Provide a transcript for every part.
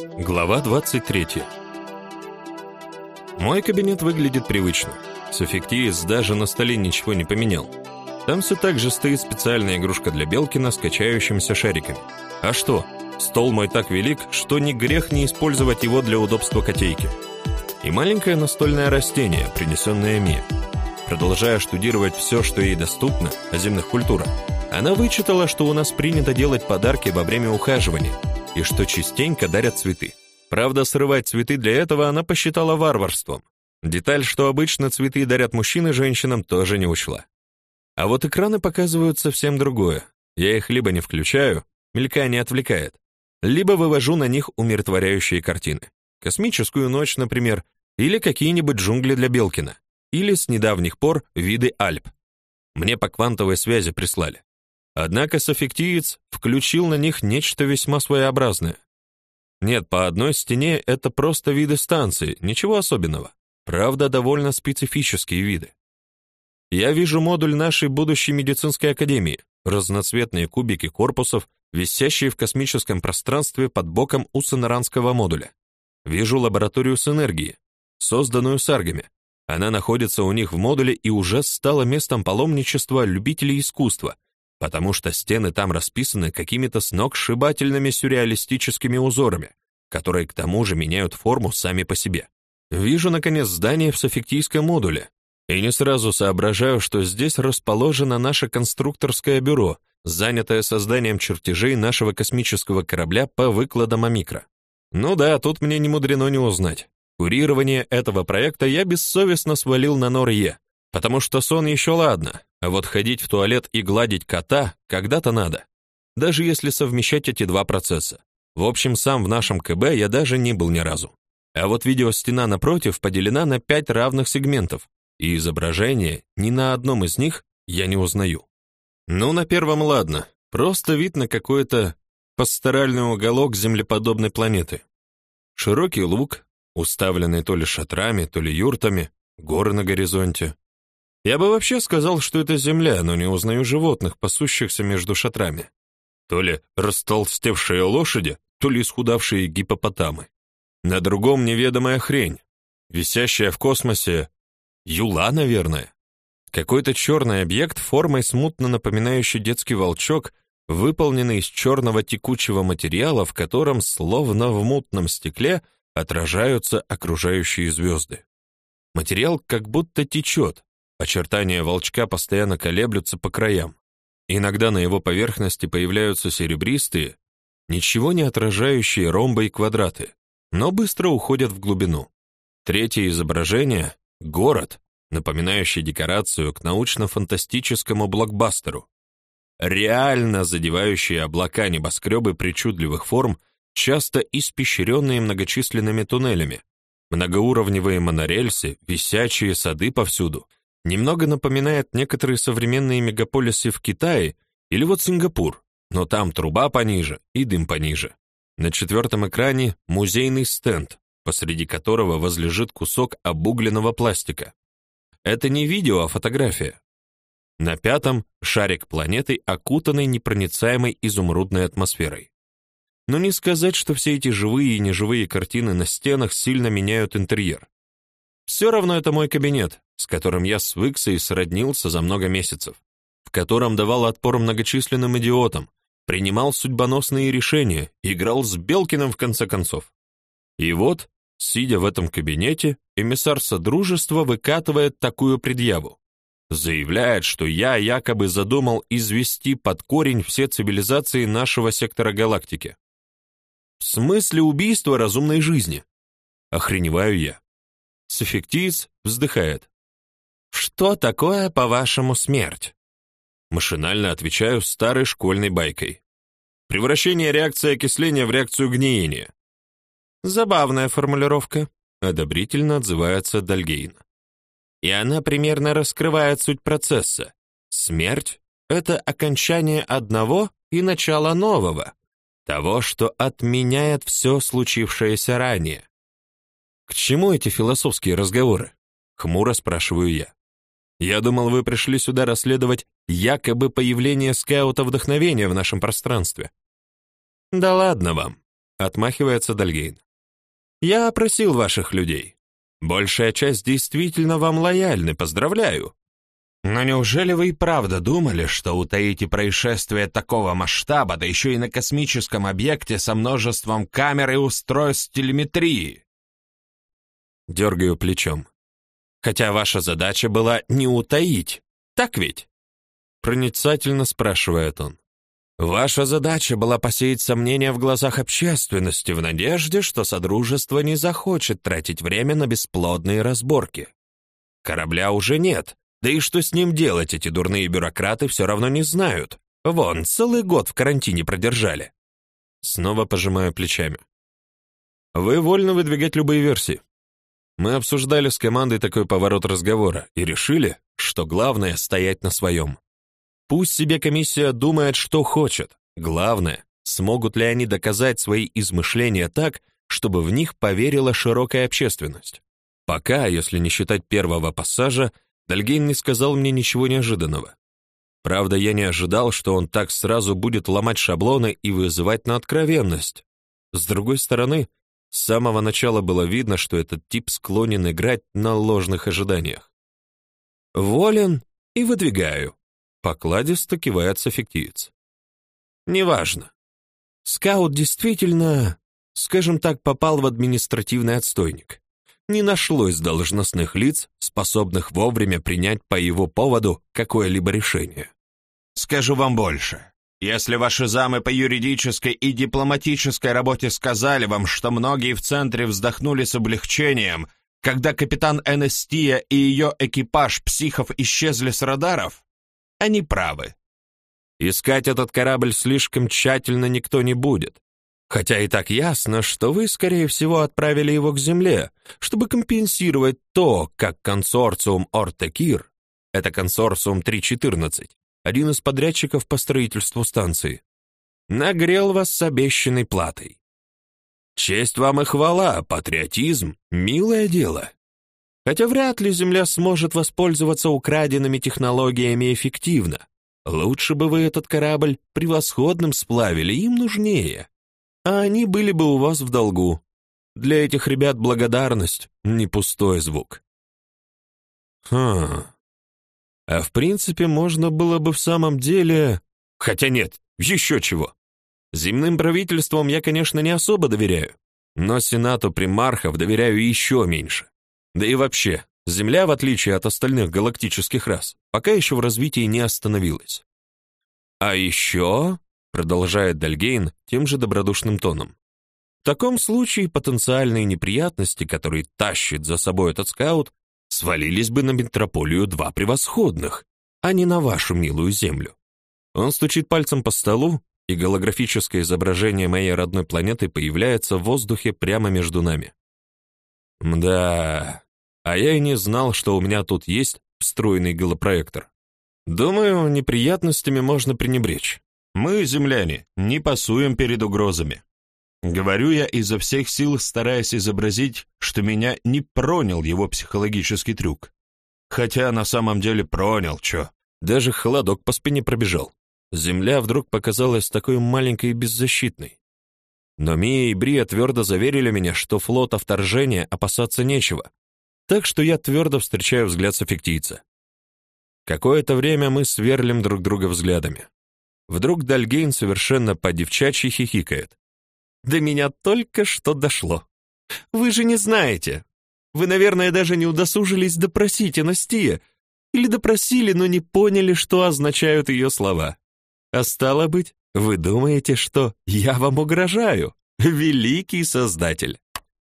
Глава 23. Мой кабинет выглядит привычно. Софиктиец даже на столе ничего не поменял. Там все так же стоит специальная игрушка для Белкина с качающимися шариками. А что? Стол мой так велик, что не грех не использовать его для удобства котейки. И маленькое настольное растение, принесенное Ми. Продолжая штудировать все, что ей доступно о земных культурах, она вычитала, что у нас принято делать подарки во время ухаживания и что частенько дарят цветы. Правда, срывать цветы для этого она посчитала варварством. Деталь, что обычно цветы дарят мужчины женщинам, тоже не учла. А вот экраны показывают совсем другое. Я их либо не включаю, мелькание отвлекает, либо вывожу на них умиротворяющие картины. Космическую ночь, например, или какие-нибудь джунгли для Белкина, или с недавних пор виды Альп. Мне по квантовой связи прислали. Однако софиктиец включил на них нечто весьма своеобразное. Нет, по одной стене это просто виды станции, ничего особенного. Правда, довольно специфические виды. Я вижу модуль нашей будущей медицинской академии, разноцветные кубики корпусов, висящие в космическом пространстве под боком у сонаранского модуля. Вижу лабораторию с энергией, созданную саргами. Она находится у них в модуле и уже стала местом паломничества любителей искусства, потому что стены там расписаны какими-то сногсшибательными сюрреалистическими узорами, которые к тому же меняют форму сами по себе. Вижу, наконец, здание в софиктийском модуле, и не сразу соображаю, что здесь расположено наше конструкторское бюро, занятое созданием чертежей нашего космического корабля по выкладам Амикро. Ну да, тут мне не мудрено не узнать. Курирование этого проекта я бессовестно свалил на Нор-Е, потому что сон еще ладно, а вот ходить в туалет и гладить кота когда-то надо, даже если совмещать эти два процесса. В общем, сам в нашем КБ я даже не был ни разу. А вот видеостена напротив поделена на пять равных сегментов, и изображение ни на одном из них я не узнаю. Ну, на первом ладно, просто вид на какой-то пасторальный уголок землеподобной планеты. Широкий луг, уставленный то ли шатрами, то ли юртами, горы на горизонте. Я бы вообще сказал, что это земля, но не узнаю животных, пасущихся между шатрами. То ли растолстевшие лошади, то ли исхудавшие гипопотамы. На другом неведомая хрень, висящая в космосе юла, наверное. Какой-то черный объект формой смутно напоминающий детский волчок, выполненный из черного текучего материала, в котором, словно в мутном стекле, отражаются окружающие звезды. Материал как будто течет, Очертания волчка постоянно колеблются по краям. Иногда на его поверхности появляются серебристые, ничего не отражающие ромбы и квадраты, но быстро уходят в глубину. Третье изображение — город, напоминающий декорацию к научно-фантастическому блокбастеру. Реально задевающие облака небоскребы причудливых форм, часто испещренные многочисленными туннелями, многоуровневые монорельсы, висячие сады повсюду — Немного напоминает некоторые современные мегаполисы в Китае или вот Сингапур, но там труба пониже и дым пониже. На четвертом экране музейный стенд, посреди которого возлежит кусок обугленного пластика. Это не видео, а фотография. На пятом шарик планеты, окутанный непроницаемой изумрудной атмосферой. Но не сказать, что все эти живые и неживые картины на стенах сильно меняют интерьер. Все равно это мой кабинет, с которым я свыкся и сроднился за много месяцев, в котором давал отпор многочисленным идиотам, принимал судьбоносные решения, играл с Белкиным в конце концов. И вот, сидя в этом кабинете, эмиссар Содружества выкатывает такую предъяву. Заявляет, что я якобы задумал извести под корень все цивилизации нашего сектора галактики. В смысле убийства разумной жизни? Охреневаю я. Софиктиец вздыхает. «Что такое, по-вашему, смерть?» Машинально отвечаю старой школьной байкой. Превращение реакции окисления в реакцию гниения. Забавная формулировка, одобрительно отзывается Дальгейн. И она примерно раскрывает суть процесса. Смерть — это окончание одного и начало нового, того, что отменяет все случившееся ранее. К чему эти философские разговоры? Хмуро спрашиваю я. Я думал, вы пришли сюда расследовать якобы появление скаута вдохновения в нашем пространстве. Да ладно вам. отмахивается Дальгейн. Я опросил ваших людей. Большая часть действительно вам лояльны, поздравляю. Но неужели вы и правда думали, что утаите происшествие такого масштаба, да еще и на космическом объекте со множеством камер и устройств телеметрии? Дергаю плечом. Хотя ваша задача была не утаить, так ведь? Проницательно спрашивает он. Ваша задача была посеять сомнения в глазах общественности в надежде, что Содружество не захочет тратить время на бесплодные разборки. Корабля уже нет, да и что с ним делать, эти дурные бюрократы все равно не знают. Вон, целый год в карантине продержали. Снова пожимаю плечами. Вы вольны выдвигать любые версии. Мы обсуждали с командой такой поворот разговора и решили, что главное — стоять на своем. Пусть себе комиссия думает, что хочет. Главное, смогут ли они доказать свои измышления так, чтобы в них поверила широкая общественность. Пока, если не считать первого пассажа, Дальгейн не сказал мне ничего неожиданного. Правда, я не ожидал, что он так сразу будет ломать шаблоны и вызывать на откровенность. С другой стороны, с самого начала было видно, что этот тип склонен играть на ложных ожиданиях. Волен и выдвигаю. Покладисто кивает софиктиец. Неважно. Скаут действительно, скажем так, попал в административный отстойник не нашлось должностных лиц, способных вовремя принять по его поводу какое-либо решение. Скажу вам больше. Если ваши замы по юридической и дипломатической работе сказали вам, что многие в центре вздохнули с облегчением, когда капитан Энестия и ее экипаж психов исчезли с радаров, они правы. Искать этот корабль слишком тщательно никто не будет. Хотя и так ясно, что вы, скорее всего, отправили его к Земле, чтобы компенсировать то, как консорциум Ортекир, это консорциум 314, один из подрядчиков по строительству станции, нагрел вас с обещанной платой. Честь вам и хвала, патриотизм — милое дело. Хотя вряд ли Земля сможет воспользоваться украденными технологиями эффективно. Лучше бы вы этот корабль превосходным сплавили, им нужнее а они были бы у вас в долгу. Для этих ребят благодарность — не пустой звук. Хм. А в принципе, можно было бы в самом деле... Хотя нет, еще чего. Земным правительствам я, конечно, не особо доверяю, но Сенату примархов доверяю еще меньше. Да и вообще, Земля, в отличие от остальных галактических рас, пока еще в развитии не остановилась. А еще продолжает Дальгейн тем же добродушным тоном. В таком случае потенциальные неприятности, которые тащит за собой этот скаут, свалились бы на метрополию два превосходных, а не на вашу милую землю. Он стучит пальцем по столу, и голографическое изображение моей родной планеты появляется в воздухе прямо между нами. Мда, а я и не знал, что у меня тут есть встроенный голопроектор. Думаю, неприятностями можно пренебречь. Мы, земляне, не пасуем перед угрозами. Говорю я изо всех сил, стараясь изобразить, что меня не пронял его психологический трюк. Хотя на самом деле пронял, чё. Даже холодок по спине пробежал. Земля вдруг показалась такой маленькой и беззащитной. Но Мия и Брия твердо заверили меня, что флота вторжения опасаться нечего. Так что я твердо встречаю взгляд софиктийца. Какое-то время мы сверлим друг друга взглядами. Вдруг Дальгейн совершенно по-девчачьи хихикает. «До меня только что дошло. Вы же не знаете. Вы, наверное, даже не удосужились допросить Анастия. Или допросили, но не поняли, что означают ее слова. А стало быть, вы думаете, что я вам угрожаю? Великий Создатель.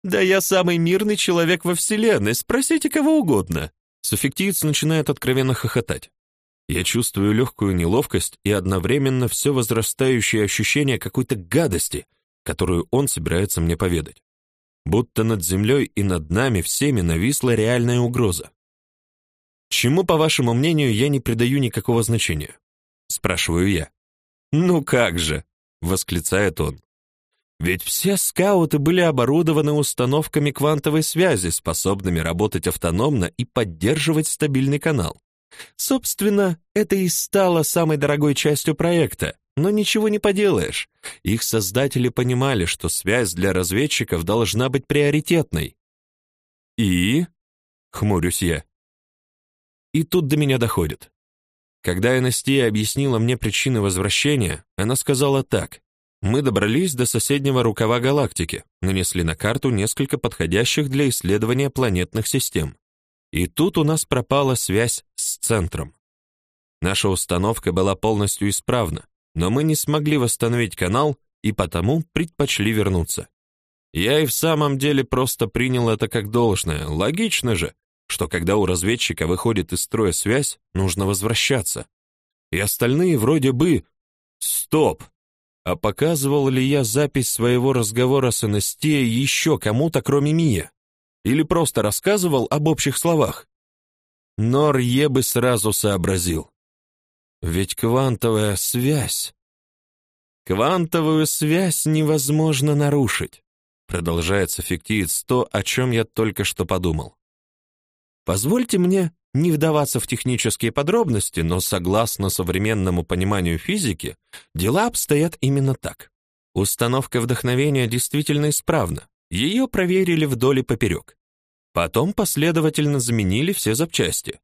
Да я самый мирный человек во Вселенной, спросите кого угодно». Суффиктиец начинает откровенно хохотать. Я чувствую легкую неловкость и одновременно все возрастающее ощущение какой-то гадости, которую он собирается мне поведать. Будто над землей и над нами всеми нависла реальная угроза. Чему, по вашему мнению, я не придаю никакого значения? спрашиваю я. Ну как же, восклицает он. Ведь все скауты были оборудованы установками квантовой связи, способными работать автономно и поддерживать стабильный канал. Собственно, это и стало самой дорогой частью проекта, Но ничего не поделаешь. Их создатели понимали, что связь для разведчиков должна быть приоритетной. И хмурюсь я. И тут до меня доходит. Когда Анастия объяснила мне причины возвращения, она сказала так: мы добрались до соседнего рукава галактики, нанесли на карту несколько подходящих для исследования планетных систем. И тут у нас пропала связь с центром. Наша установка была полностью исправна, но мы не смогли восстановить канал и потому предпочли вернуться. Я и в самом деле просто принял это как должное. Логично же, что когда у разведчика выходит из строя связь, нужно возвращаться. И остальные вроде бы... Стоп! А показывал ли я запись своего разговора с Анастией еще кому-то, кроме Мия? Или просто рассказывал об общих словах? Нор е бы сразу сообразил. Ведь квантовая связь... Квантовую связь невозможно нарушить. Продолжается фиктиец то, о чем я только что подумал. Позвольте мне не вдаваться в технические подробности, но согласно современному пониманию физики, дела обстоят именно так. Установка вдохновения действительно исправна. Ее проверили вдоль и поперек. Потом последовательно заменили все запчасти.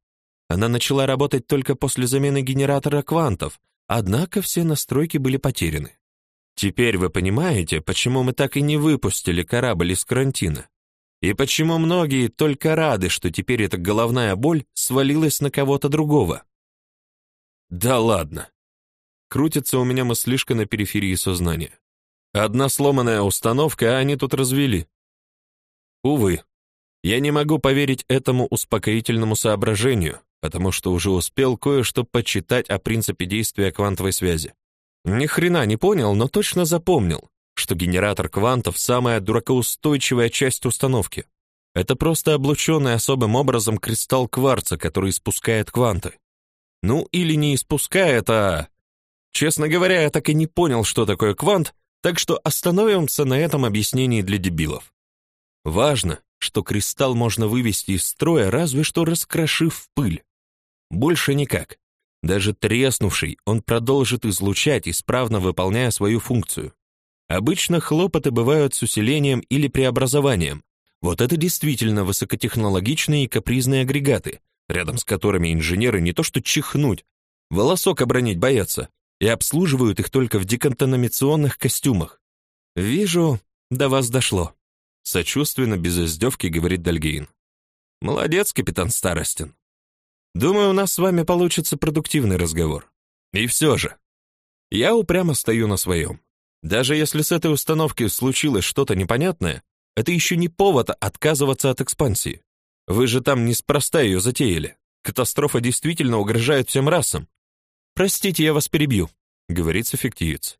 Она начала работать только после замены генератора квантов, однако все настройки были потеряны. Теперь вы понимаете, почему мы так и не выпустили корабль из карантина. И почему многие только рады, что теперь эта головная боль свалилась на кого-то другого? Да ладно. Крутится у меня мыслишка на периферии сознания. Одна сломанная установка, а они тут развели. Увы, я не могу поверить этому успокоительному соображению, потому что уже успел кое-что почитать о принципе действия квантовой связи. Ни хрена не понял, но точно запомнил что генератор квантов самая дуракоустойчивая часть установки. Это просто облученный особым образом кристалл кварца, который испускает кванты. Ну или не испускает, а Честно говоря, я так и не понял, что такое квант, так что остановимся на этом объяснении для дебилов. Важно, что кристалл можно вывести из строя, разве что раскрошив пыль. Больше никак. Даже треснувший, он продолжит излучать, исправно выполняя свою функцию. Обычно хлопоты бывают с усилением или преобразованием. Вот это действительно высокотехнологичные и капризные агрегаты, рядом с которыми инженеры не то что чихнуть, волосок обронить боятся, и обслуживают их только в деконтаминационных костюмах. Вижу, до вас дошло. Сочувственно, без издевки, говорит Дальгейн. Молодец, капитан Старостин. Думаю, у нас с вами получится продуктивный разговор. И все же, я упрямо стою на своем. Даже если с этой установки случилось что-то непонятное, это еще не повод отказываться от экспансии. Вы же там неспроста ее затеяли. Катастрофа действительно угрожает всем расам. Простите, я вас перебью, говорит эффективец.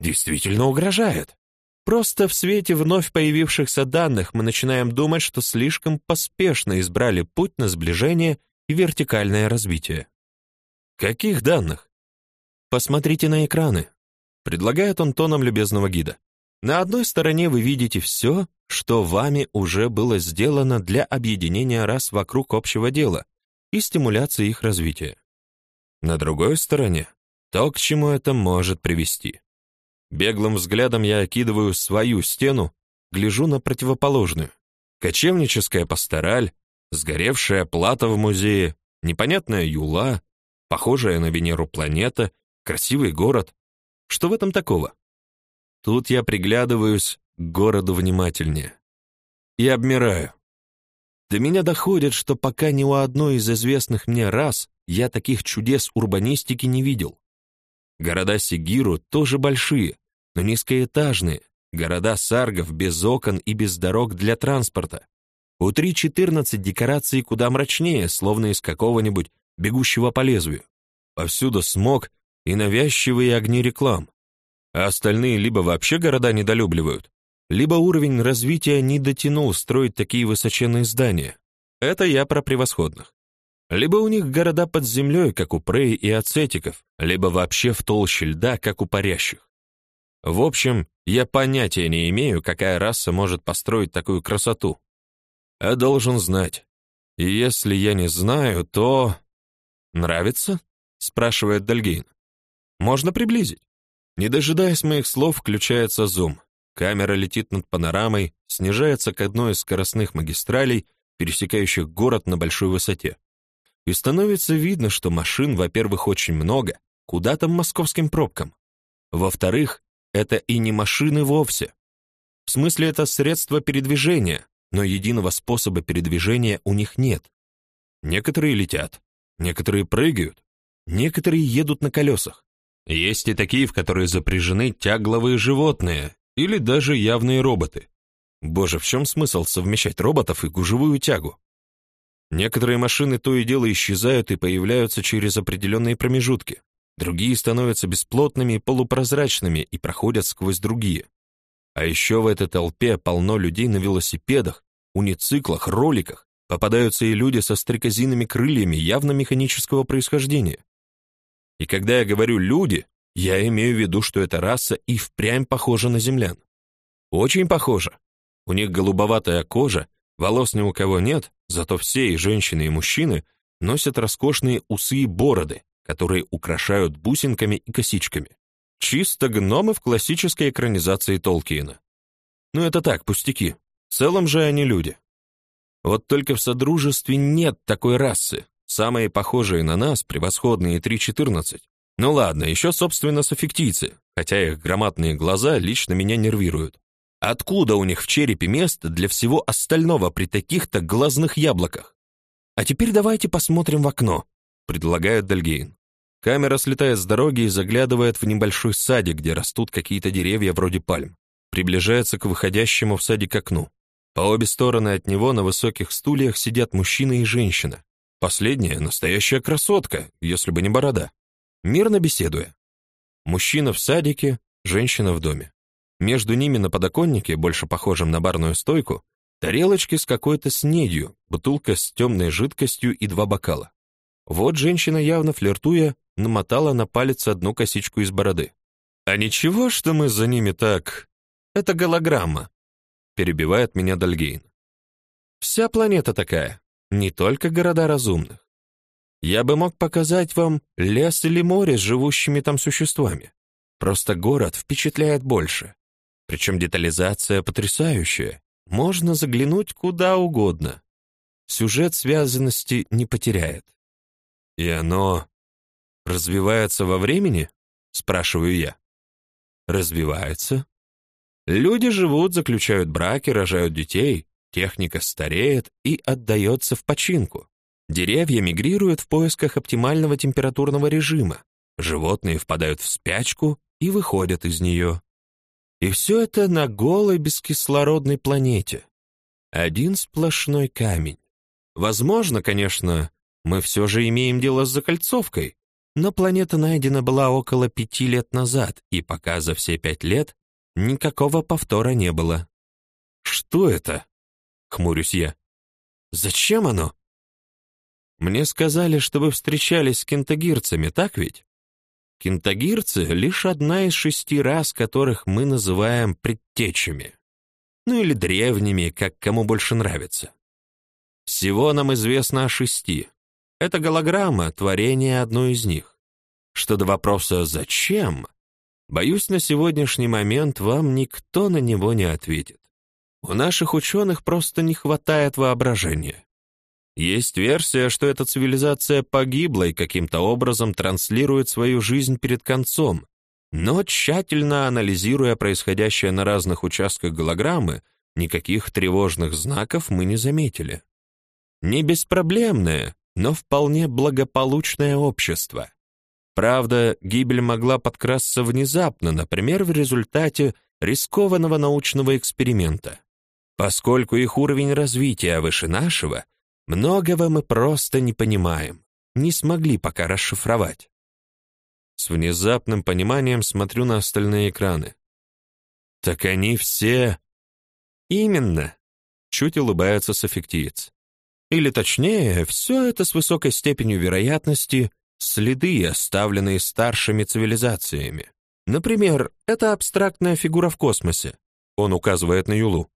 Действительно угрожает. Просто в свете вновь появившихся данных мы начинаем думать, что слишком поспешно избрали путь на сближение и вертикальное развитие. Каких данных? Посмотрите на экраны, предлагает он тоном любезного гида. На одной стороне вы видите все, что вами уже было сделано для объединения рас вокруг общего дела и стимуляции их развития. На другой стороне то, к чему это может привести. Беглым взглядом я окидываю свою стену, гляжу на противоположную. Кочевническая пастораль, сгоревшая плата в музее, непонятная юла, похожая на Венеру планета, красивый город, что в этом такого? Тут я приглядываюсь к городу внимательнее и обмираю. До меня доходит, что пока ни у одной из известных мне рас я таких чудес урбанистики не видел. Города Сигиру тоже большие, но низкоэтажные, города саргов без окон и без дорог для транспорта. У 3.14 декорации куда мрачнее, словно из какого-нибудь бегущего по лезвию. Повсюду смог и навязчивые огни реклам. А остальные либо вообще города недолюбливают, либо уровень развития не дотянул строить такие высоченные здания. Это я про превосходных. Либо у них города под землей, как у Прей и Ацетиков, либо вообще в толще льда, как у парящих. В общем, я понятия не имею, какая раса может построить такую красоту. А должен знать. И если я не знаю, то... Нравится? спрашивает Дальгейн. Можно приблизить. Не дожидаясь моих слов, включается зум. Камера летит над панорамой, снижается к одной из скоростных магистралей, пересекающих город на большой высоте. И становится видно, что машин, во-первых, очень много, куда там московским пробкам. Во-вторых, это и не машины вовсе. В смысле, это средство передвижения, но единого способа передвижения у них нет. Некоторые летят, некоторые прыгают, некоторые едут на колесах. Есть и такие, в которые запряжены тягловые животные или даже явные роботы. Боже, в чем смысл совмещать роботов и гужевую тягу? Некоторые машины то и дело исчезают и появляются через определенные промежутки. Другие становятся бесплотными и полупрозрачными и проходят сквозь другие. А еще в этой толпе полно людей на велосипедах, унициклах, роликах. Попадаются и люди со стрекозиными крыльями явно механического происхождения. И когда я говорю «люди», я имею в виду, что эта раса и впрямь похожа на землян. Очень похожа. У них голубоватая кожа, волос ни у кого нет, зато все, и женщины, и мужчины, носят роскошные усы и бороды, которые украшают бусинками и косичками. Чисто гномы в классической экранизации Толкиена. Ну это так, пустяки. В целом же они люди. Вот только в Содружестве нет такой расы. Самые похожие на нас, превосходные 3.14. Ну ладно, еще, собственно, софиктийцы, хотя их громадные глаза лично меня нервируют. Откуда у них в черепе место для всего остального при таких-то глазных яблоках? А теперь давайте посмотрим в окно, предлагает Дальгейн. Камера слетает с дороги и заглядывает в небольшой садик, где растут какие-то деревья вроде пальм. Приближается к выходящему в садик окну. По обе стороны от него на высоких стульях сидят мужчина и женщина. Последняя настоящая красотка, если бы не борода. Мирно беседуя. Мужчина в садике, женщина в доме. Между ними на подоконнике, больше похожем на барную стойку, тарелочки с какой-то снедью, бутылка с темной жидкостью и два бокала. Вот женщина, явно флиртуя, намотала на палец одну косичку из бороды. «А ничего, что мы за ними так... Это голограмма», — перебивает меня Дальгейн. «Вся планета такая, не только города разумных. Я бы мог показать вам лес или море с живущими там существами. Просто город впечатляет больше. Причем детализация потрясающая. Можно заглянуть куда угодно. Сюжет связанности не потеряет. И оно развивается во времени? Спрашиваю я. Развивается. Люди живут, заключают браки, рожают детей, техника стареет и отдается в починку. Деревья мигрируют в поисках оптимального температурного режима. Животные впадают в спячку и выходят из нее. И все это на голой бескислородной планете. Один сплошной камень. Возможно, конечно, мы все же имеем дело с закольцовкой, но планета найдена была около пяти лет назад, и пока за все пять лет никакого повтора не было. Что это? Хмурюсь я. Зачем оно? Мне сказали, что вы встречались с кентагирцами, так ведь? Кентагирцы — лишь одна из шести рас, которых мы называем предтечами. Ну или древними, как кому больше нравится. Всего нам известно о шести. Это голограмма, творение одной из них. Что до вопроса «зачем?», боюсь, на сегодняшний момент вам никто на него не ответит. У наших ученых просто не хватает воображения. Есть версия, что эта цивилизация погибла и каким-то образом транслирует свою жизнь перед концом, но тщательно анализируя происходящее на разных участках голограммы, никаких тревожных знаков мы не заметили. Не беспроблемное, но вполне благополучное общество. Правда, гибель могла подкрасться внезапно, например, в результате рискованного научного эксперимента. Поскольку их уровень развития выше нашего, Многого мы просто не понимаем, не смогли пока расшифровать. С внезапным пониманием смотрю на остальные экраны. Так они все... Именно. Чуть улыбается софиктиец. Или точнее, все это с высокой степенью вероятности следы, оставленные старшими цивилизациями. Например, это абстрактная фигура в космосе. Он указывает на Юлу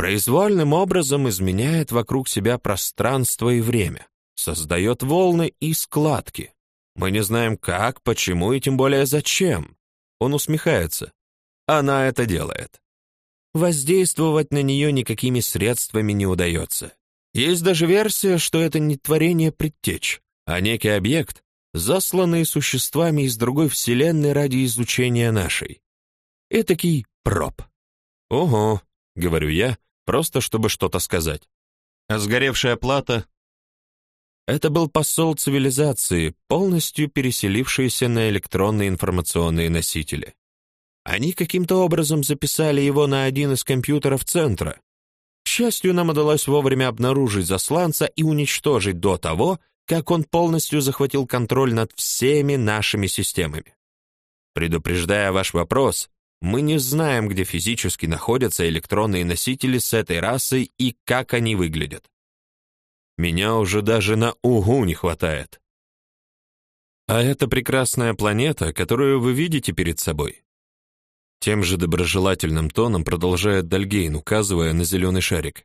произвольным образом изменяет вокруг себя пространство и время, создает волны и складки. Мы не знаем как, почему и тем более зачем. Он усмехается. Она это делает. Воздействовать на нее никакими средствами не удается. Есть даже версия, что это не творение предтеч, а некий объект, засланный существами из другой вселенной ради изучения нашей. Этакий проб. «Ого», — говорю я, просто чтобы что-то сказать. А сгоревшая плата? Это был посол цивилизации, полностью переселившийся на электронные информационные носители. Они каким-то образом записали его на один из компьютеров центра. Счастью, нам удалось вовремя обнаружить засланца и уничтожить до того, как он полностью захватил контроль над всеми нашими системами. Предупреждая ваш вопрос, мы не знаем, где физически находятся электронные носители с этой расой и как они выглядят. Меня уже даже на угу не хватает. А это прекрасная планета, которую вы видите перед собой. Тем же доброжелательным тоном продолжает Дальгейн, указывая на зеленый шарик.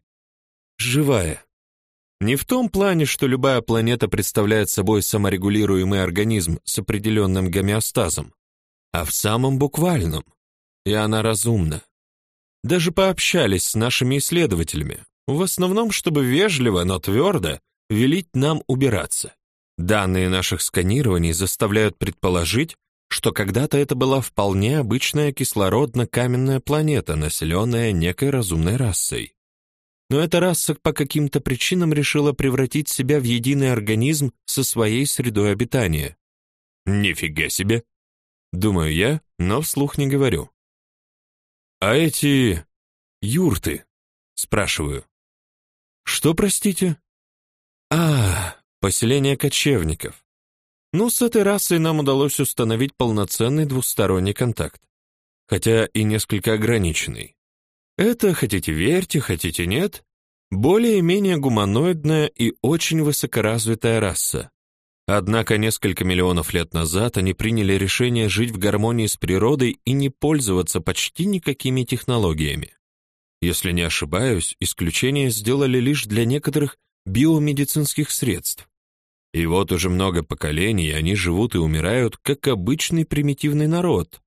Живая. Не в том плане, что любая планета представляет собой саморегулируемый организм с определенным гомеостазом, а в самом буквальном. И она разумна. Даже пообщались с нашими исследователями, в основном, чтобы вежливо, но твердо велить нам убираться. Данные наших сканирований заставляют предположить, что когда-то это была вполне обычная кислородно-каменная планета, населенная некой разумной расой. Но эта раса по каким-то причинам решила превратить себя в единый организм со своей средой обитания. Нифига себе, думаю я, но вслух не говорю. А эти юрты, спрашиваю. Что, простите? А, поселение кочевников. Ну, с этой расой нам удалось установить полноценный двусторонний контакт, хотя и несколько ограниченный. Это, хотите верьте, хотите нет, более-менее гуманоидная и очень высокоразвитая раса. Однако несколько миллионов лет назад они приняли решение жить в гармонии с природой и не пользоваться почти никакими технологиями. Если не ошибаюсь, исключение сделали лишь для некоторых биомедицинских средств. И вот уже много поколений они живут и умирают как обычный примитивный народ,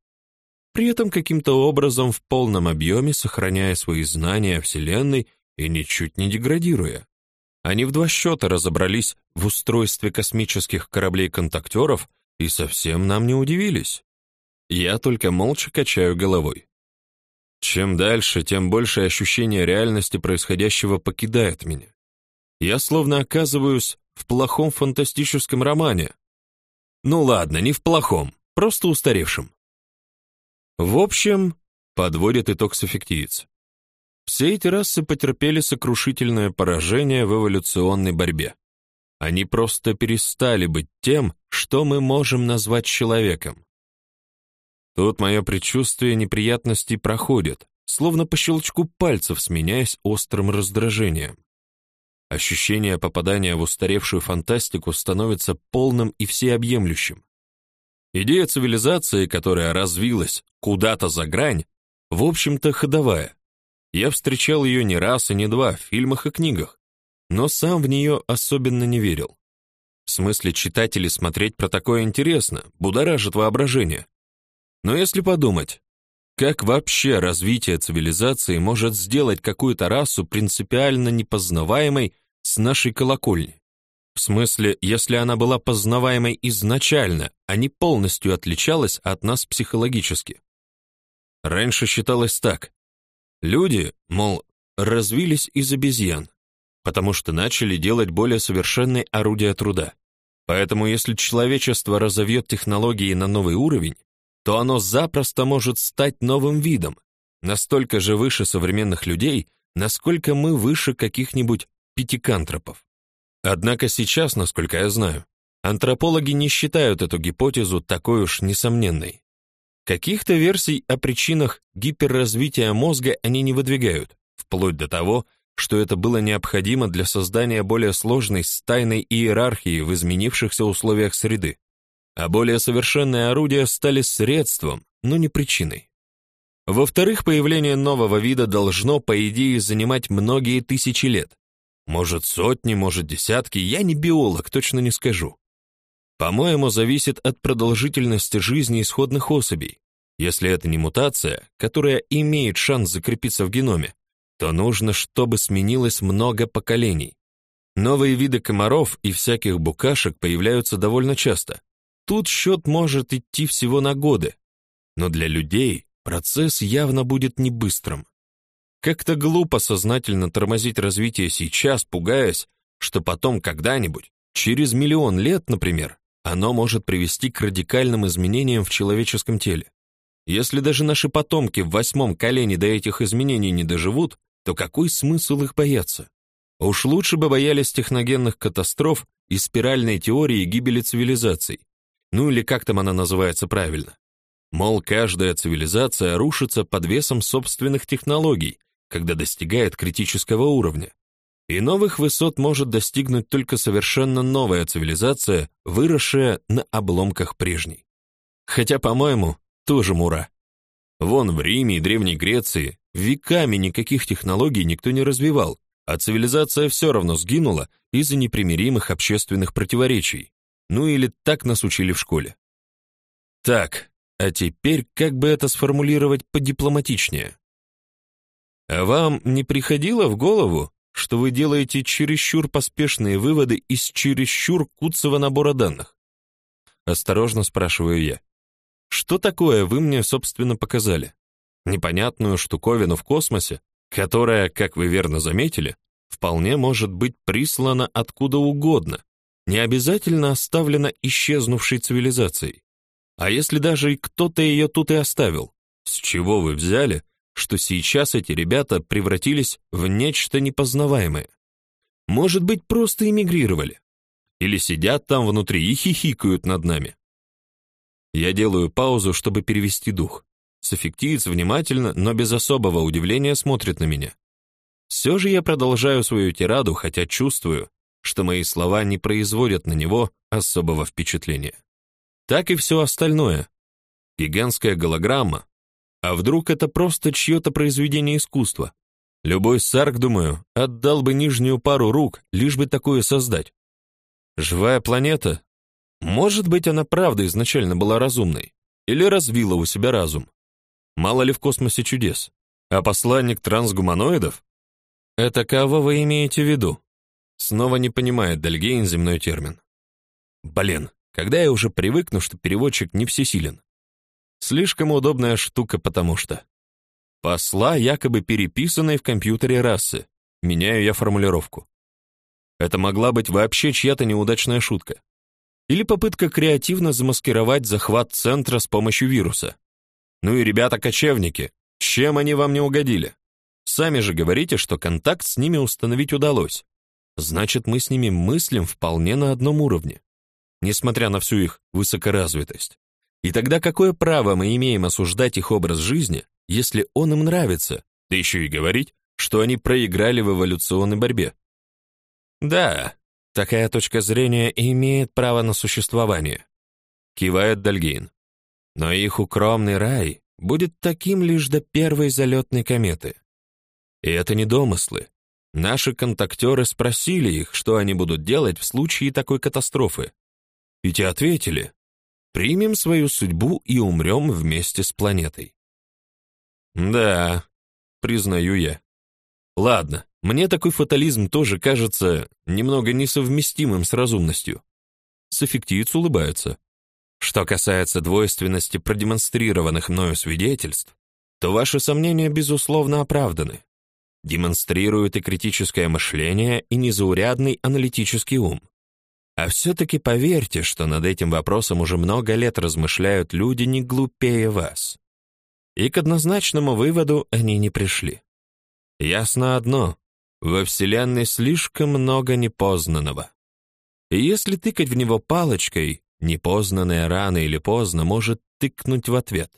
при этом каким-то образом в полном объеме сохраняя свои знания о Вселенной и ничуть не деградируя. Они в два счета разобрались в устройстве космических кораблей-контактеров и совсем нам не удивились. Я только молча качаю головой. Чем дальше, тем больше ощущение реальности происходящего покидает меня. Я словно оказываюсь в плохом фантастическом романе. Ну ладно, не в плохом, просто устаревшем. В общем, подводит итог софиктиец. Все эти расы потерпели сокрушительное поражение в эволюционной борьбе. Они просто перестали быть тем, что мы можем назвать человеком. Тут мое предчувствие неприятностей проходит, словно по щелчку пальцев сменяясь острым раздражением. Ощущение попадания в устаревшую фантастику становится полным и всеобъемлющим. Идея цивилизации, которая развилась куда-то за грань, в общем-то ходовая. Я встречал ее не раз и не два в фильмах и книгах, но сам в нее особенно не верил. В смысле, читать смотреть про такое интересно, будоражит воображение. Но если подумать, как вообще развитие цивилизации может сделать какую-то расу принципиально непознаваемой с нашей колокольни? В смысле, если она была познаваемой изначально, а не полностью отличалась от нас психологически. Раньше считалось так: Люди, мол, развились из обезьян, потому что начали делать более совершенные орудия труда. Поэтому если человечество разовьет технологии на новый уровень, то оно запросто может стать новым видом, настолько же выше современных людей, насколько мы выше каких-нибудь пятикантропов. Однако сейчас, насколько я знаю, антропологи не считают эту гипотезу такой уж несомненной. Каких-то версий о причинах гиперразвития мозга они не выдвигают, вплоть до того, что это было необходимо для создания более сложной стайной иерархии в изменившихся условиях среды. А более совершенные орудия стали средством, но не причиной. Во-вторых, появление нового вида должно, по идее, занимать многие тысячи лет. Может, сотни, может, десятки, я не биолог, точно не скажу по-моему, зависит от продолжительности жизни исходных особей. Если это не мутация, которая имеет шанс закрепиться в геноме, то нужно, чтобы сменилось много поколений. Новые виды комаров и всяких букашек появляются довольно часто. Тут счет может идти всего на годы. Но для людей процесс явно будет не быстрым. Как-то глупо сознательно тормозить развитие сейчас, пугаясь, что потом когда-нибудь, через миллион лет, например, оно может привести к радикальным изменениям в человеческом теле. Если даже наши потомки в восьмом колене до этих изменений не доживут, то какой смысл их бояться? Уж лучше бы боялись техногенных катастроф и спиральной теории гибели цивилизаций. Ну или как там она называется правильно? Мол, каждая цивилизация рушится под весом собственных технологий, когда достигает критического уровня. И новых высот может достигнуть только совершенно новая цивилизация, выросшая на обломках прежней. Хотя, по-моему, тоже мура. Вон в Риме и Древней Греции веками никаких технологий никто не развивал, а цивилизация все равно сгинула из-за непримиримых общественных противоречий. Ну или так нас учили в школе. Так, а теперь как бы это сформулировать подипломатичнее? А вам не приходило в голову, что вы делаете чересчур поспешные выводы из чересчур куцого набора данных? Осторожно спрашиваю я. Что такое вы мне, собственно, показали? Непонятную штуковину в космосе, которая, как вы верно заметили, вполне может быть прислана откуда угодно, не обязательно оставлена исчезнувшей цивилизацией. А если даже кто-то ее тут и оставил, с чего вы взяли, что сейчас эти ребята превратились в нечто непознаваемое. Может быть, просто эмигрировали. Или сидят там внутри и хихикают над нами. Я делаю паузу, чтобы перевести дух. Софиктиец внимательно, но без особого удивления смотрит на меня. Все же я продолжаю свою тираду, хотя чувствую, что мои слова не производят на него особого впечатления. Так и все остальное. Гигантская голограмма, а вдруг это просто чье-то произведение искусства? Любой сарк, думаю, отдал бы нижнюю пару рук, лишь бы такое создать. Живая планета? Может быть, она правда изначально была разумной или развила у себя разум. Мало ли в космосе чудес. А посланник трансгуманоидов? Это кого вы имеете в виду? Снова не понимает Дальгейн земной термин. Блин, когда я уже привыкну, что переводчик не всесилен? Слишком удобная штука, потому что. Посла якобы переписанной в компьютере расы. Меняю я формулировку. Это могла быть вообще чья-то неудачная шутка. Или попытка креативно замаскировать захват центра с помощью вируса. Ну и ребята-кочевники, чем они вам не угодили? Сами же говорите, что контакт с ними установить удалось. Значит, мы с ними мыслим вполне на одном уровне, несмотря на всю их высокоразвитость. И тогда какое право мы имеем осуждать их образ жизни, если он им нравится, да еще и говорить, что они проиграли в эволюционной борьбе? Да, такая точка зрения имеет право на существование, кивает Дальгейн. Но их укромный рай будет таким лишь до первой залетной кометы. И это не домыслы. Наши контактеры спросили их, что они будут делать в случае такой катастрофы. И те ответили, примем свою судьбу и умрем вместе с планетой. Да, признаю я. Ладно, мне такой фатализм тоже кажется немного несовместимым с разумностью. Софиктиец улыбается. Что касается двойственности продемонстрированных мною свидетельств, то ваши сомнения безусловно оправданы. Демонстрируют и критическое мышление, и незаурядный аналитический ум. А все-таки поверьте, что над этим вопросом уже много лет размышляют люди не глупее вас. И к однозначному выводу они не пришли. Ясно одно — во Вселенной слишком много непознанного. И если тыкать в него палочкой, непознанное рано или поздно может тыкнуть в ответ.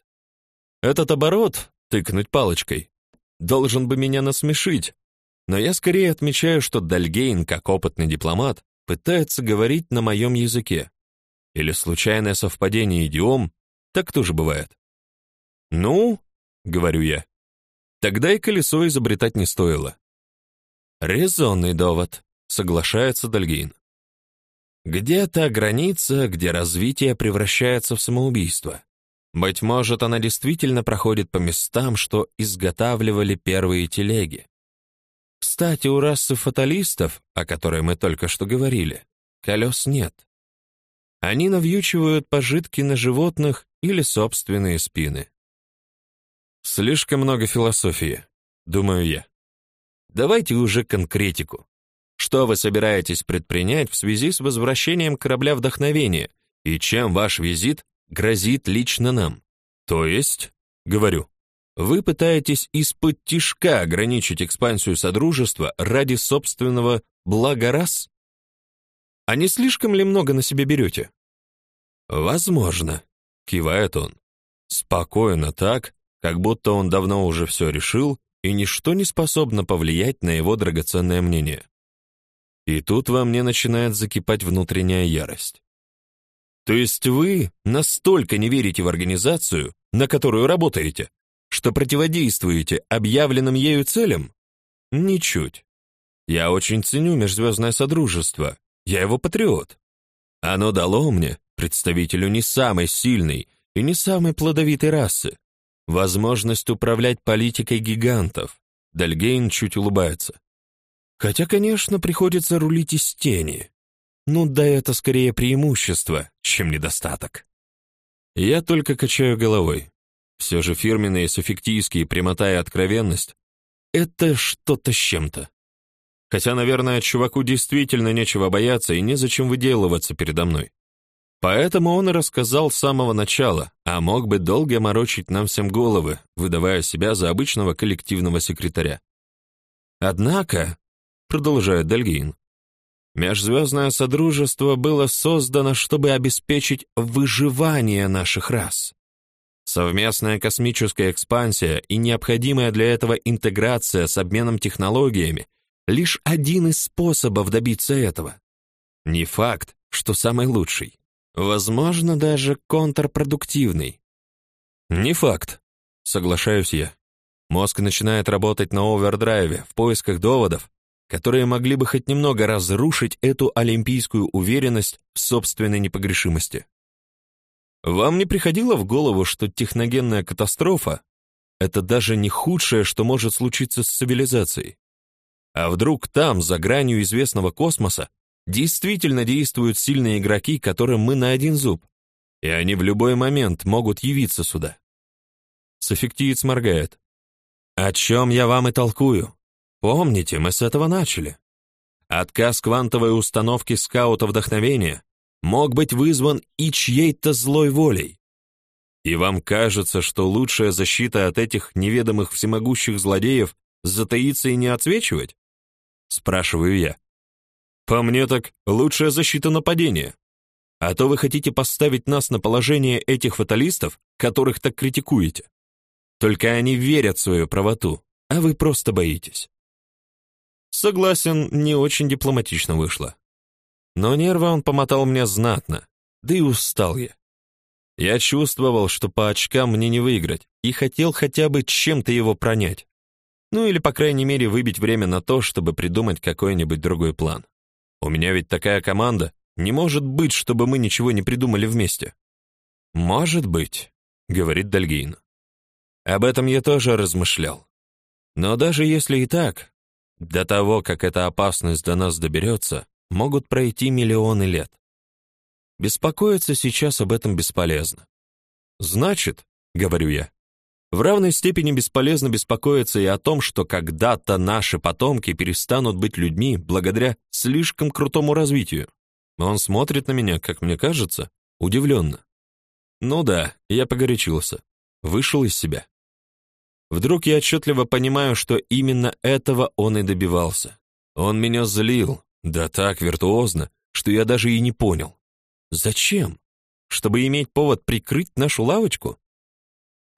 Этот оборот, тыкнуть палочкой, должен бы меня насмешить, но я скорее отмечаю, что Дальгейн, как опытный дипломат, пытается говорить на моем языке. Или случайное совпадение идиом, так тоже бывает. «Ну», — говорю я, — «тогда и колесо изобретать не стоило». «Резонный довод», — соглашается Дальгейн. «Где та граница, где развитие превращается в самоубийство? Быть может, она действительно проходит по местам, что изготавливали первые телеги. Кстати, у расы фаталистов, о которой мы только что говорили, колес нет. Они навьючивают пожитки на животных или собственные спины. Слишком много философии, думаю я. Давайте уже конкретику. Что вы собираетесь предпринять в связи с возвращением корабля вдохновения и чем ваш визит грозит лично нам? То есть, говорю, вы пытаетесь из-под тишка ограничить экспансию Содружества ради собственного блага рас? А не слишком ли много на себя берете? Возможно, кивает он. Спокойно так, как будто он давно уже все решил, и ничто не способно повлиять на его драгоценное мнение. И тут во мне начинает закипать внутренняя ярость. То есть вы настолько не верите в организацию, на которую работаете, что противодействуете объявленным ею целям? Ничуть. Я очень ценю межзвездное содружество. Я его патриот. Оно дало мне, представителю не самой сильной и не самой плодовитой расы, возможность управлять политикой гигантов. Дальгейн чуть улыбается. Хотя, конечно, приходится рулить из тени. Ну да это скорее преимущество, чем недостаток. Я только качаю головой. Все же фирменные софиктийские прямота и откровенность — это что-то с чем-то. Хотя, наверное, чуваку действительно нечего бояться и незачем выделываться передо мной. Поэтому он и рассказал с самого начала, а мог бы долго морочить нам всем головы, выдавая себя за обычного коллективного секретаря. Однако, продолжает Дальгин, межзвездное содружество было создано, чтобы обеспечить выживание наших рас. Совместная космическая экспансия и необходимая для этого интеграция с обменом технологиями лишь один из способов добиться этого. Не факт, что самый лучший. Возможно, даже контрпродуктивный. Не факт, соглашаюсь я. Мозг начинает работать на овердрайве в поисках доводов, которые могли бы хоть немного разрушить эту олимпийскую уверенность в собственной непогрешимости. Вам не приходило в голову, что техногенная катастрофа это даже не худшее, что может случиться с цивилизацией? А вдруг там, за гранью известного космоса, действительно действуют сильные игроки, которым мы на один зуб, и они в любой момент могут явиться сюда. Софиктиец моргает. О чем я вам и толкую? Помните, мы с этого начали. Отказ квантовой установки скаута вдохновения мог быть вызван и чьей-то злой волей. И вам кажется, что лучшая защита от этих неведомых всемогущих злодеев затаиться и не отсвечивать? Спрашиваю я. По мне так лучшая защита нападения. А то вы хотите поставить нас на положение этих фаталистов, которых так критикуете. Только они верят в свою правоту, а вы просто боитесь. Согласен, не очень дипломатично вышло. Но нервы он помотал мне знатно, да и устал я. Я чувствовал, что по очкам мне не выиграть, и хотел хотя бы чем-то его пронять. Ну или, по крайней мере, выбить время на то, чтобы придумать какой-нибудь другой план. У меня ведь такая команда. Не может быть, чтобы мы ничего не придумали вместе. Может быть, говорит Дальгейн. Об этом я тоже размышлял. Но даже если и так, до того, как эта опасность до нас доберется, могут пройти миллионы лет. Беспокоиться сейчас об этом бесполезно. Значит, говорю я, в равной степени бесполезно беспокоиться и о том, что когда-то наши потомки перестанут быть людьми благодаря слишком крутому развитию. Он смотрит на меня, как мне кажется, удивленно. Ну да, я погорячился. Вышел из себя. Вдруг я отчетливо понимаю, что именно этого он и добивался. Он меня злил, да так виртуозно, что я даже и не понял. Зачем? Чтобы иметь повод прикрыть нашу лавочку?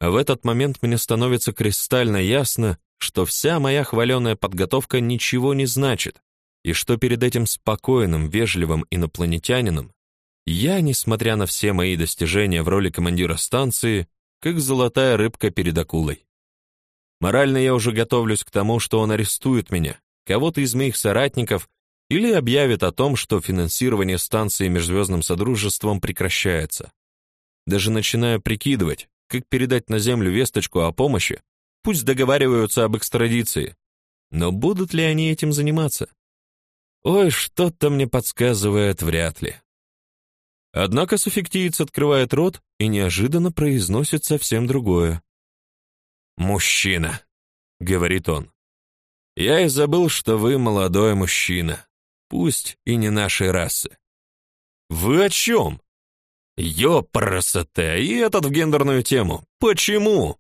А в этот момент мне становится кристально ясно, что вся моя хваленая подготовка ничего не значит, и что перед этим спокойным, вежливым инопланетянином я, несмотря на все мои достижения в роли командира станции, как золотая рыбка перед акулой. Морально я уже готовлюсь к тому, что он арестует меня, кого-то из моих соратников, или объявит о том, что финансирование станции межзвездным содружеством прекращается. даже начинаю прикидывать, как передать на землю весточку о помощи, пусть договариваются об экстрадиции. Но будут ли они этим заниматься? Ой, что-то мне подсказывает, вряд ли. Однако суффиктиец открывает рот и неожиданно произносит совсем другое. «Мужчина», — говорит он. «Я и забыл, что вы молодой мужчина, пусть и не нашей расы». «Вы о чем?» «Ёпрасоте, и этот в гендерную тему. Почему?»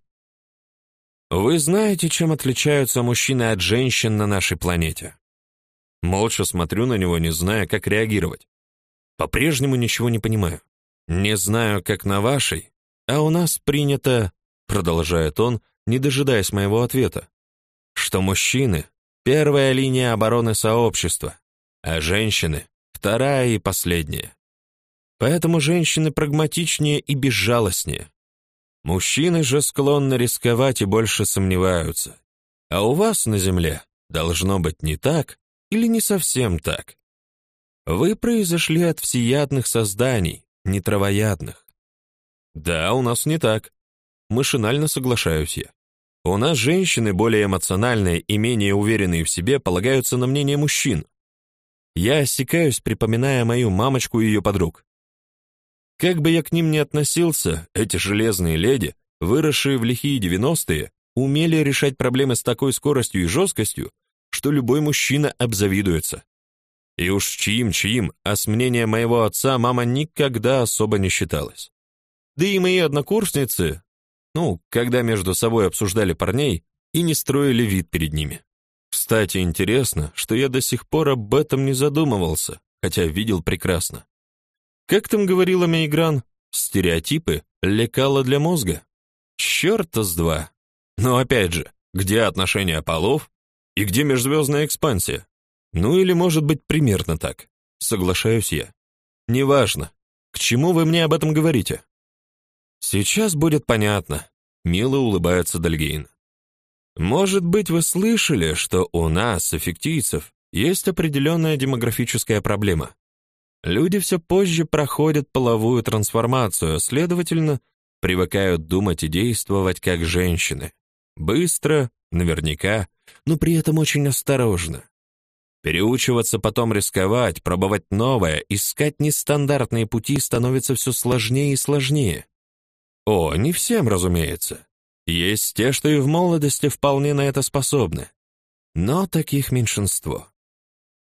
«Вы знаете, чем отличаются мужчины от женщин на нашей планете?» Молча смотрю на него, не зная, как реагировать. По-прежнему ничего не понимаю. Не знаю, как на вашей, а у нас принято, продолжает он, не дожидаясь моего ответа, что мужчины — первая линия обороны сообщества, а женщины — вторая и последняя. Поэтому женщины прагматичнее и безжалостнее. Мужчины же склонны рисковать и больше сомневаются. А у вас на земле должно быть не так или не совсем так. Вы произошли от всеядных созданий, не травоядных. Да, у нас не так. Машинально соглашаюсь я. У нас женщины более эмоциональные и менее уверенные в себе полагаются на мнение мужчин. Я осекаюсь, припоминая мою мамочку и ее подруг. Как бы я к ним ни относился, эти железные леди, выросшие в лихие девяностые, умели решать проблемы с такой скоростью и жесткостью, что любой мужчина обзавидуется. И уж чьим-чьим, а с мнения моего отца мама никогда особо не считалась. Да и мои однокурсницы, ну, когда между собой обсуждали парней, и не строили вид перед ними. Кстати, интересно, что я до сих пор об этом не задумывался, хотя видел прекрасно. Как там говорила Мейгран, стереотипы — лекало для мозга. Чёрта с два. Но опять же, где отношения полов и где межзвездная экспансия? Ну или, может быть, примерно так. Соглашаюсь я. Неважно. К чему вы мне об этом говорите? Сейчас будет понятно. Мило улыбается Дальгейн. Может быть, вы слышали, что у нас, эффективцев, есть определенная демографическая проблема. Люди все позже проходят половую трансформацию, следовательно, привыкают думать и действовать как женщины. Быстро, наверняка, но при этом очень осторожно. Переучиваться, потом рисковать, пробовать новое, искать нестандартные пути становится все сложнее и сложнее. О, не всем, разумеется. Есть те, что и в молодости вполне на это способны. Но таких меньшинство.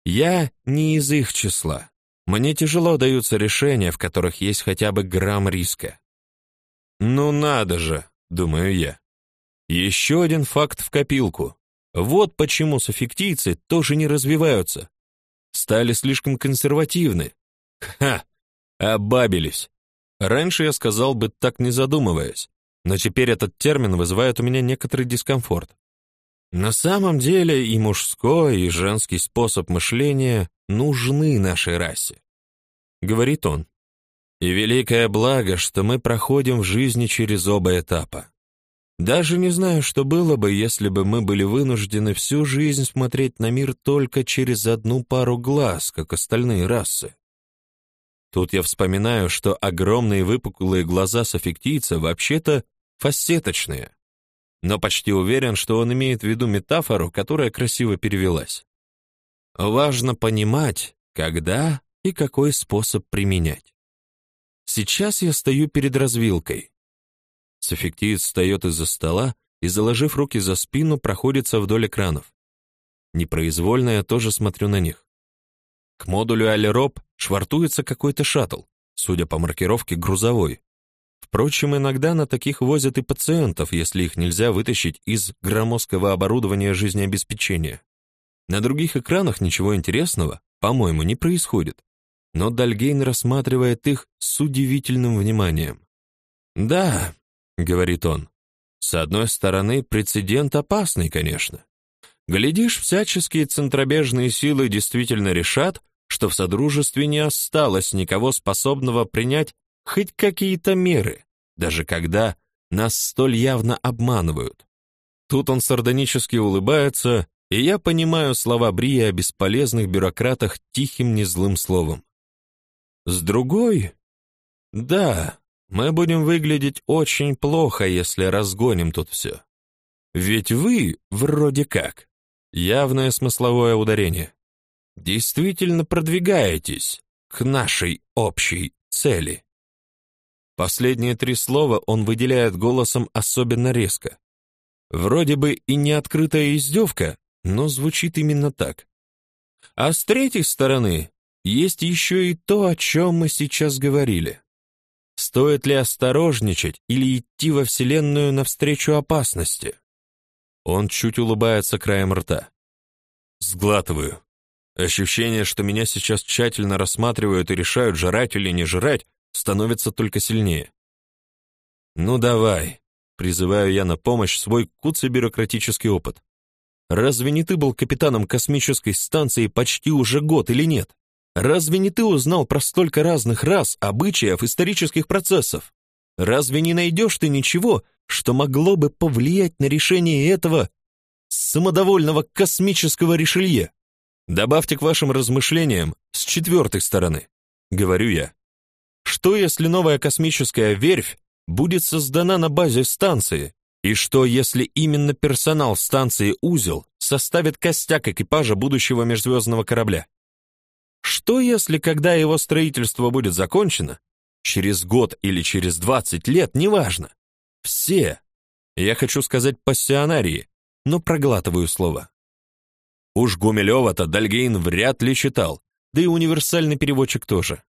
Я не из их числа. Мне тяжело даются решения, в которых есть хотя бы грамм риска. Ну надо же, думаю я. Еще один факт в копилку. Вот почему софиктийцы тоже не развиваются. Стали слишком консервативны. Ха! Обабились. Раньше я сказал бы так не задумываясь, но теперь этот термин вызывает у меня некоторый дискомфорт. На самом деле и мужской, и женский способ мышления нужны нашей расе. Говорит он. И великое благо, что мы проходим в жизни через оба этапа. Даже не знаю, что было бы, если бы мы были вынуждены всю жизнь смотреть на мир только через одну пару глаз, как остальные расы. Тут я вспоминаю, что огромные выпуклые глаза софиктийца вообще-то фасеточные, но почти уверен, что он имеет в виду метафору, которая красиво перевелась. Важно понимать, когда и какой способ применять. Сейчас я стою перед развилкой, Софиктиец встает из-за стола и, заложив руки за спину, проходится вдоль экранов. Непроизвольно я тоже смотрю на них. К модулю Алероп швартуется какой-то шаттл, судя по маркировке, грузовой. Впрочем, иногда на таких возят и пациентов, если их нельзя вытащить из громоздкого оборудования жизнеобеспечения. На других экранах ничего интересного, по-моему, не происходит. Но Дальгейн рассматривает их с удивительным вниманием. Да, говорит он. С одной стороны, прецедент опасный, конечно. Глядишь, всяческие центробежные силы действительно решат, что в содружестве не осталось никого способного принять хоть какие-то меры, даже когда нас столь явно обманывают. Тут он сардонически улыбается, и я понимаю слова Брия о бесполезных бюрократах тихим незлым словом. С другой, да, мы будем выглядеть очень плохо, если разгоним тут все. Ведь вы, вроде как, явное смысловое ударение, действительно продвигаетесь к нашей общей цели. Последние три слова он выделяет голосом особенно резко. Вроде бы и не открытая издевка, но звучит именно так. А с третьей стороны есть еще и то, о чем мы сейчас говорили. Стоит ли осторожничать или идти во Вселенную навстречу опасности? Он чуть улыбается краем рта. Сглатываю. Ощущение, что меня сейчас тщательно рассматривают и решают, жрать или не жрать, становится только сильнее. «Ну давай», — призываю я на помощь свой куцебюрократический опыт. «Разве не ты был капитаном космической станции почти уже год или нет? Разве не ты узнал про столько разных рас, обычаев, исторических процессов? Разве не найдешь ты ничего, что могло бы повлиять на решение этого самодовольного космического решелье? Добавьте к вашим размышлениям с четвертой стороны, говорю я. Что если новая космическая верфь будет создана на базе станции? И что если именно персонал станции Узел составит костяк экипажа будущего межзвездного корабля? Что если, когда его строительство будет закончено, через год или через 20 лет, неважно, все, я хочу сказать пассионарии, но проглатываю слово. Уж Гумилева-то Дальгейн вряд ли читал, да и универсальный переводчик тоже.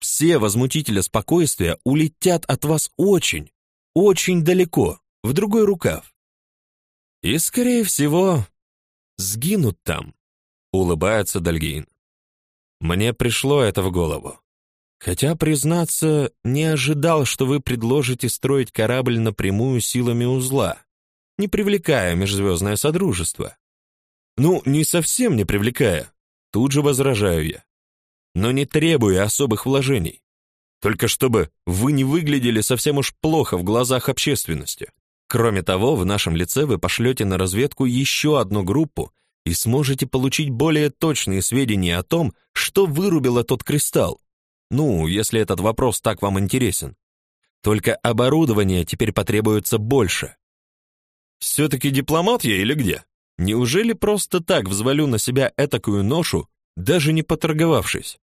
Все возмутители спокойствия улетят от вас очень, очень далеко, в другой рукав. И, скорее всего, сгинут там, улыбается Дальгейн. Мне пришло это в голову. Хотя, признаться, не ожидал, что вы предложите строить корабль напрямую силами узла, не привлекая межзвездное содружество. Ну, не совсем не привлекая, тут же возражаю я но не требуя особых вложений. Только чтобы вы не выглядели совсем уж плохо в глазах общественности. Кроме того, в нашем лице вы пошлете на разведку еще одну группу и сможете получить более точные сведения о том, что вырубило тот кристалл. Ну, если этот вопрос так вам интересен. Только оборудования теперь потребуется больше. Все-таки дипломат я или где? Неужели просто так взвалю на себя этакую ношу, даже не поторговавшись?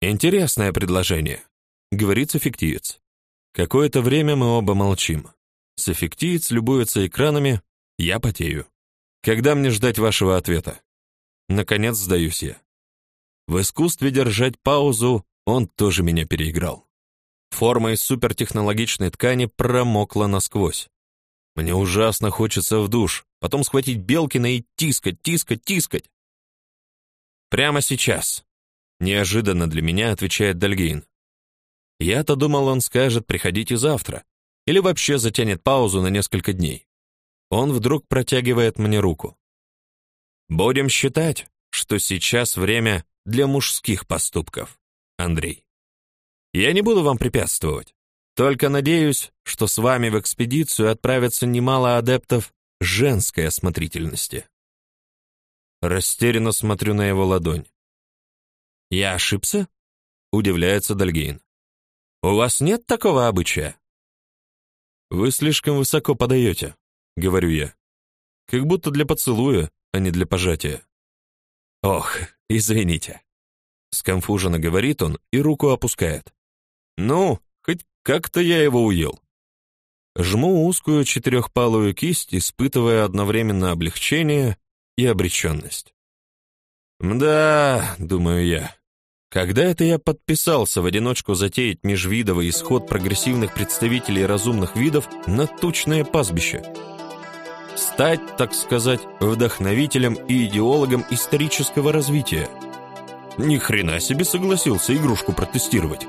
Интересное предложение, говорит софиктиец. Какое-то время мы оба молчим. Софиктиец любуется экранами, я потею. Когда мне ждать вашего ответа? Наконец сдаюсь я. В искусстве держать паузу он тоже меня переиграл. Форма из супертехнологичной ткани промокла насквозь. Мне ужасно хочется в душ, потом схватить Белкина и тискать, тискать, тискать. Прямо сейчас, Неожиданно для меня отвечает Дальгейн. Я-то думал, он скажет «приходите завтра» или вообще затянет паузу на несколько дней. Он вдруг протягивает мне руку. Будем считать, что сейчас время для мужских поступков, Андрей. Я не буду вам препятствовать. Только надеюсь, что с вами в экспедицию отправятся немало адептов женской осмотрительности. Растерянно смотрю на его ладонь. «Я ошибся?» — удивляется Дальгейн. «У вас нет такого обычая?» «Вы слишком высоко подаете», — говорю я. «Как будто для поцелуя, а не для пожатия». «Ох, извините», — сконфуженно говорит он и руку опускает. «Ну, хоть как-то я его уел». Жму узкую четырехпалую кисть, испытывая одновременно облегчение и обреченность. «Мда», — думаю я, — «когда это я подписался в одиночку затеять межвидовый исход прогрессивных представителей разумных видов на тучное пастбище?» Стать, так сказать, вдохновителем и идеологом исторического развития. Ни хрена себе согласился игрушку протестировать.